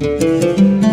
Música